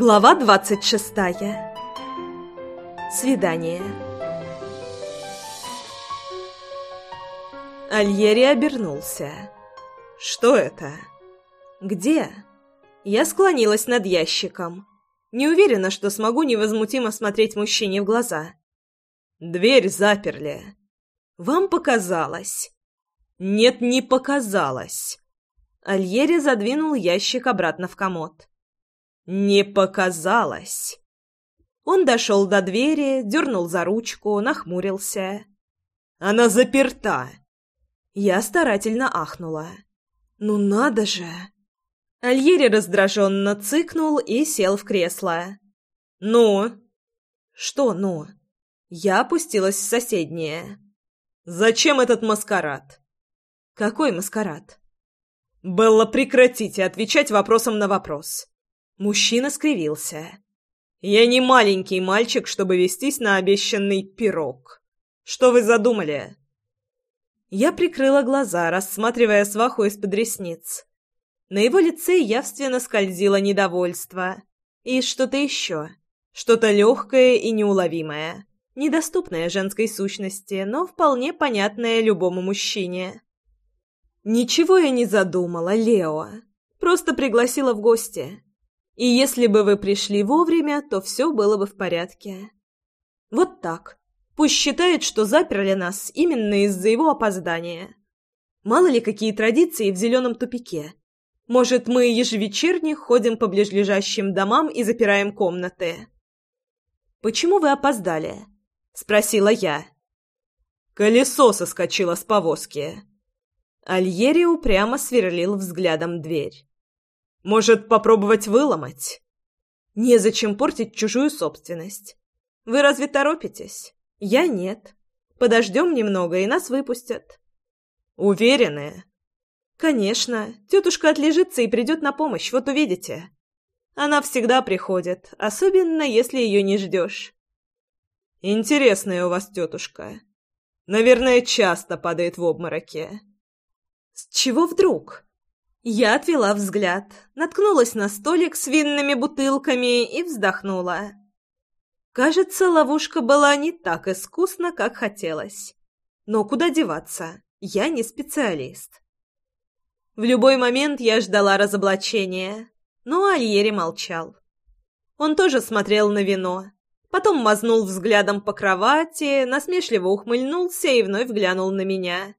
Глава 26. Свидание. Альери обернулся. Что это? Где? Я склонилась над ящиком. Не уверена, что смогу невозмутимо смотреть мужчине в глаза. Дверь заперли. Вам показалось. Нет, не показалось. Альери задвинул ящик обратно в комод. «Не показалось!» Он дошел до двери, дернул за ручку, нахмурился. «Она заперта!» Я старательно ахнула. «Ну надо же!» Альери раздраженно цыкнул и сел в кресло. «Ну?» «Что «ну?» Я опустилась в соседнее. «Зачем этот маскарад?» «Какой маскарад?» «Белла, прекратите отвечать вопросом на вопрос. Мужчина скривился. «Я не маленький мальчик, чтобы вестись на обещанный пирог. Что вы задумали?» Я прикрыла глаза, рассматривая сваху из-под ресниц. На его лице явственно скользило недовольство. И что-то еще. Что-то легкое и неуловимое. Недоступное женской сущности, но вполне понятное любому мужчине. «Ничего я не задумала, Лео. Просто пригласила в гости. И если бы вы пришли вовремя, то все было бы в порядке. Вот так. Пусть считает, что заперли нас именно из-за его опоздания. Мало ли какие традиции в зеленом тупике. Может, мы ежевечерне ходим по ближлежащим домам и запираем комнаты. «Почему вы опоздали?» — спросила я. Колесо соскочило с повозки. Альери упрямо сверлил взглядом дверь. Может, попробовать выломать? Незачем портить чужую собственность. Вы разве торопитесь? Я нет. Подождем немного, и нас выпустят. Уверены? Конечно. Тетушка отлежится и придет на помощь, вот увидите. Она всегда приходит, особенно если ее не ждешь. Интересная у вас тетушка. Наверное, часто падает в обмороке. С чего вдруг? Я отвела взгляд, наткнулась на столик с винными бутылками и вздохнула. Кажется, ловушка была не так искусна, как хотелось. Но куда деваться? Я не специалист. В любой момент я ждала разоблачения, но Альери молчал. Он тоже смотрел на вино, потом мазнул взглядом по кровати, насмешливо ухмыльнулся и вновь глянул на меня.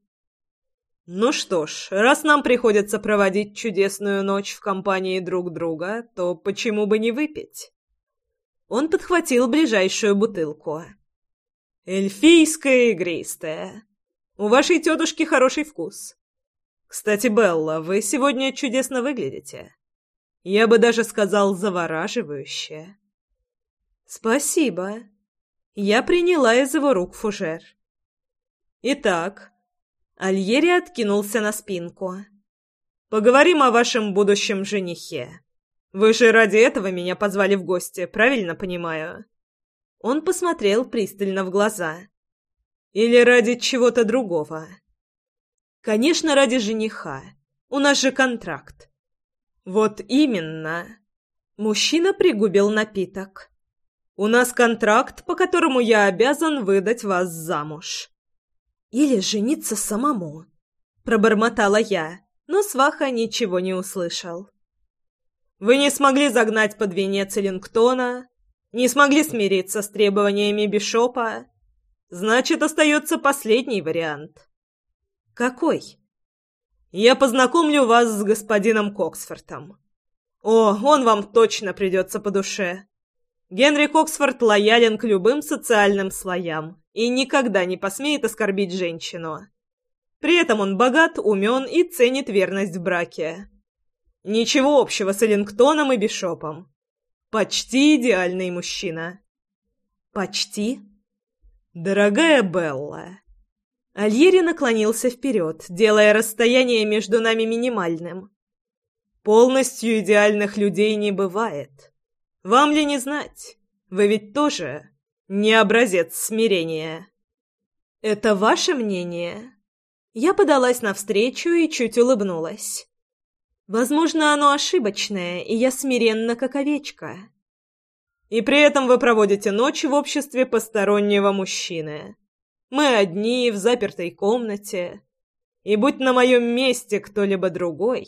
Ну что ж, раз нам приходится проводить чудесную ночь в компании друг друга, то почему бы не выпить? Он подхватил ближайшую бутылку. Эльфийская игристая. У вашей тетушки хороший вкус. Кстати, Белла, вы сегодня чудесно выглядите. Я бы даже сказал завораживающе. Спасибо. Я приняла из его рук фужер. Итак, Альери откинулся на спинку. «Поговорим о вашем будущем женихе. Вы же ради этого меня позвали в гости, правильно понимаю?» Он посмотрел пристально в глаза. «Или ради чего-то другого?» «Конечно, ради жениха. У нас же контракт». «Вот именно!» Мужчина пригубил напиток. «У нас контракт, по которому я обязан выдать вас замуж. Или жениться самому. Пробормотала я, но сваха ничего не услышал. Вы не смогли загнать под венец Эллингтона, не смогли смириться с требованиями Бишопа. Значит, остается последний вариант. Какой? Я познакомлю вас с господином Коксфортом. О, он вам точно придется по душе. Генрик Оксфорд лоялен к любым социальным слоям и никогда не посмеет оскорбить женщину. При этом он богат, умен и ценит верность в браке. Ничего общего с Эллингтоном и Бишопом. Почти идеальный мужчина. Почти? Дорогая Белла. Альери наклонился вперед, делая расстояние между нами минимальным. Полностью идеальных людей не бывает. Вам ли не знать? Вы ведь тоже не образец смирения. Это ваше мнение? Я подалась навстречу и чуть улыбнулась. Возможно, оно ошибочное, и я смиренна, как овечка. И при этом вы проводите ночь в обществе постороннего мужчины. Мы одни в запертой комнате. И будь на моем месте кто-либо другой.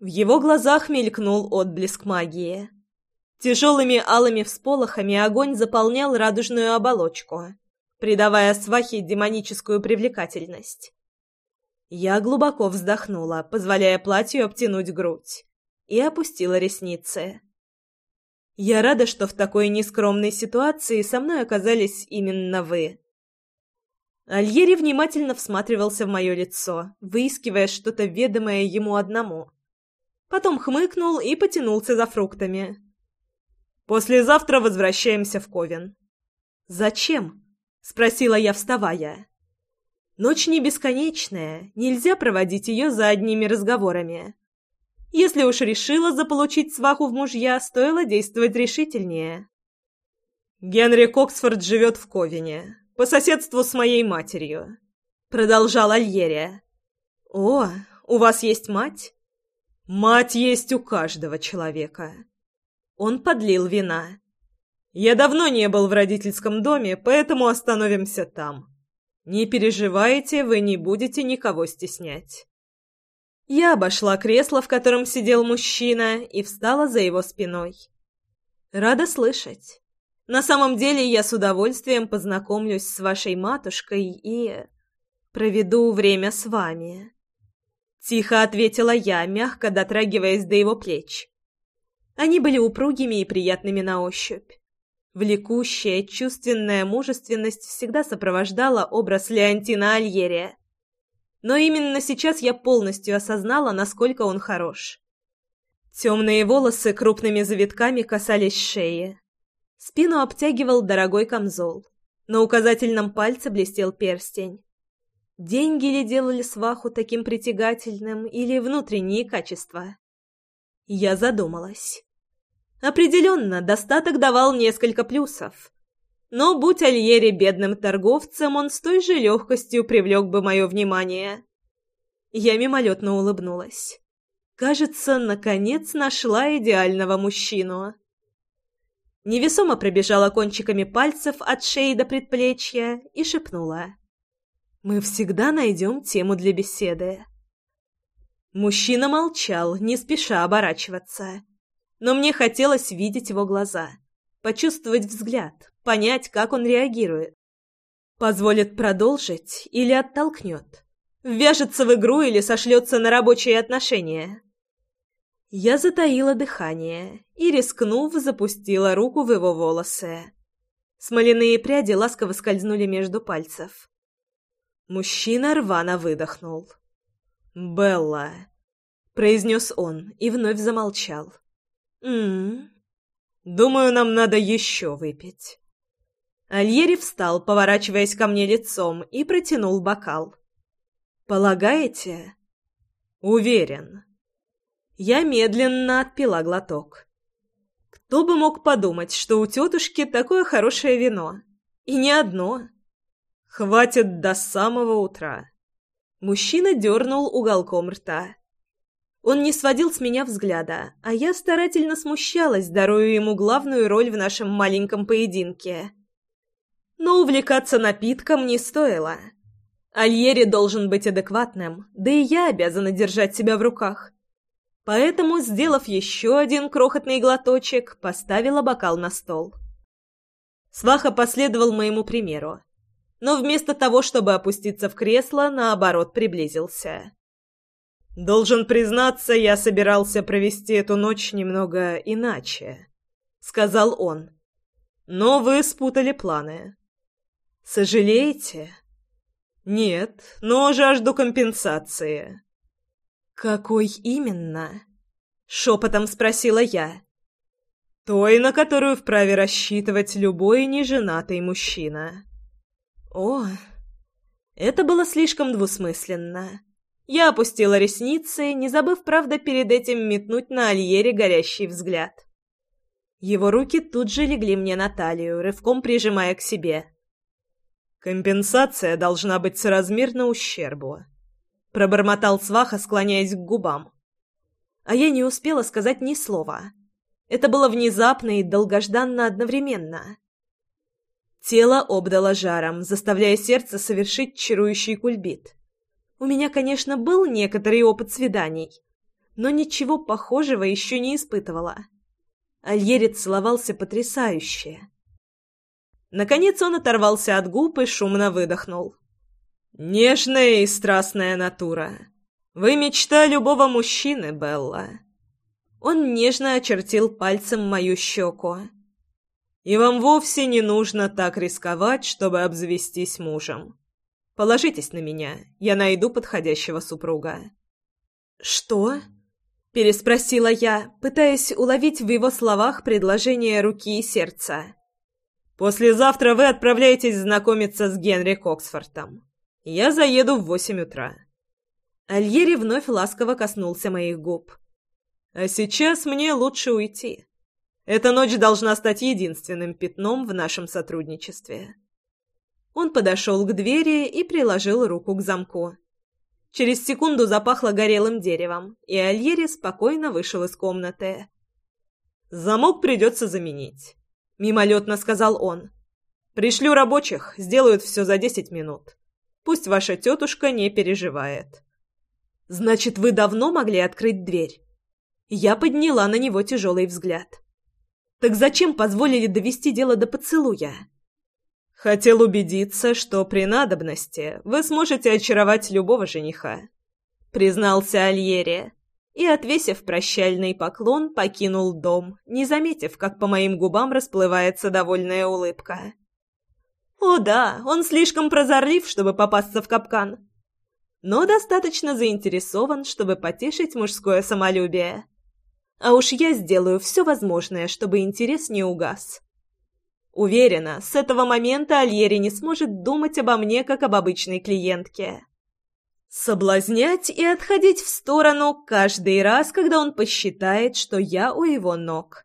В его глазах мелькнул отблеск магии. Тяжелыми алыми всполохами огонь заполнял радужную оболочку, придавая свахе демоническую привлекательность. Я глубоко вздохнула, позволяя платью обтянуть грудь, и опустила ресницы. Я рада, что в такой нескромной ситуации со мной оказались именно вы. Альери внимательно всматривался в мое лицо, выискивая что-то ведомое ему одному. Потом хмыкнул и потянулся за фруктами. Послезавтра возвращаемся в Ковен». «Зачем?» — спросила я, вставая. «Ночь не бесконечная, нельзя проводить ее за одними разговорами. Если уж решила заполучить сваху в мужья, стоило действовать решительнее». «Генри Коксфорд живет в Ковине, по соседству с моей матерью», — продолжал Альерия. «О, у вас есть мать?» «Мать есть у каждого человека», он подлил вина. «Я давно не был в родительском доме, поэтому остановимся там. Не переживайте, вы не будете никого стеснять». Я обошла кресло, в котором сидел мужчина, и встала за его спиной. «Рада слышать. На самом деле я с удовольствием познакомлюсь с вашей матушкой и... проведу время с вами». Тихо ответила я, мягко дотрагиваясь до его плеч. Они были упругими и приятными на ощупь. Влекущая, чувственная мужественность всегда сопровождала образ Леонтина Альерия. Но именно сейчас я полностью осознала, насколько он хорош. Темные волосы крупными завитками касались шеи. Спину обтягивал дорогой камзол. На указательном пальце блестел перстень. Деньги ли делали сваху таким притягательным или внутренние качества? Я задумалась. Определенно, достаток давал несколько плюсов. Но будь Альери бедным торговцем, он с той же легкостью привлек бы мое внимание. Я мимолетно улыбнулась. Кажется, наконец нашла идеального мужчину. Невесомо пробежала кончиками пальцев от шеи до предплечья и шепнула. «Мы всегда найдем тему для беседы». Мужчина молчал, не спеша оборачиваться. Но мне хотелось видеть его глаза, почувствовать взгляд, понять, как он реагирует. Позволит продолжить или оттолкнет. Ввяжется в игру или сошлется на рабочие отношения. Я затаила дыхание и, рискнув, запустила руку в его волосы. Смоляные пряди ласково скользнули между пальцев. Мужчина рвано выдохнул. «Белла», — произнес он и вновь замолчал. «М-м». Думаю, нам надо еще выпить». Альери встал, поворачиваясь ко мне лицом, и протянул бокал. «Полагаете?» «Уверен». Я медленно отпила глоток. Кто бы мог подумать, что у тетушки такое хорошее вино? И не одно. «Хватит до самого утра». Мужчина дернул уголком рта. Он не сводил с меня взгляда, а я старательно смущалась, даруя ему главную роль в нашем маленьком поединке. Но увлекаться напитком не стоило. Альери должен быть адекватным, да и я обязана держать себя в руках. Поэтому, сделав еще один крохотный глоточек, поставила бокал на стол. Сваха последовал моему примеру но вместо того, чтобы опуститься в кресло, наоборот, приблизился. «Должен признаться, я собирался провести эту ночь немного иначе», — сказал он. «Но вы спутали планы». «Сожалеете?» «Нет, но жажду компенсации». «Какой именно?» — шепотом спросила я. «Той, на которую вправе рассчитывать любой неженатый мужчина». «О!» Это было слишком двусмысленно. Я опустила ресницы, не забыв, правда, перед этим метнуть на Альере горящий взгляд. Его руки тут же легли мне на талию, рывком прижимая к себе. «Компенсация должна быть соразмерна ущербу», — пробормотал сваха, склоняясь к губам. А я не успела сказать ни слова. Это было внезапно и долгожданно одновременно. Тело обдало жаром, заставляя сердце совершить чарующий кульбит. У меня, конечно, был некоторый опыт свиданий, но ничего похожего еще не испытывала. Альерец целовался потрясающе. Наконец он оторвался от губ и шумно выдохнул. «Нежная и страстная натура. Вы мечта любого мужчины, Белла». Он нежно очертил пальцем мою щеку. И вам вовсе не нужно так рисковать, чтобы обзавестись мужем. Положитесь на меня, я найду подходящего супруга». «Что?» – переспросила я, пытаясь уловить в его словах предложение руки и сердца. «Послезавтра вы отправляетесь знакомиться с Генри Коксфортом. Я заеду в восемь утра». Альери вновь ласково коснулся моих губ. «А сейчас мне лучше уйти. Эта ночь должна стать единственным пятном в нашем сотрудничестве. Он подошел к двери и приложил руку к замку. Через секунду запахло горелым деревом, и Альери спокойно вышел из комнаты. «Замок придется заменить», — мимолетно сказал он. «Пришлю рабочих, сделают все за десять минут. Пусть ваша тетушка не переживает». «Значит, вы давно могли открыть дверь?» Я подняла на него тяжелый взгляд. Так зачем позволили довести дело до поцелуя? Хотел убедиться, что при надобности вы сможете очаровать любого жениха, признался Альери и, отвесив прощальный поклон, покинул дом, не заметив, как по моим губам расплывается довольная улыбка. О да, он слишком прозорлив, чтобы попасться в капкан, но достаточно заинтересован, чтобы потешить мужское самолюбие. А уж я сделаю все возможное, чтобы интерес не угас. Уверена, с этого момента Альери не сможет думать обо мне, как об обычной клиентке. Соблазнять и отходить в сторону каждый раз, когда он посчитает, что я у его ног.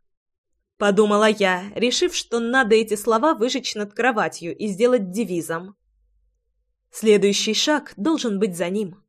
Подумала я, решив, что надо эти слова выжечь над кроватью и сделать девизом. Следующий шаг должен быть за ним.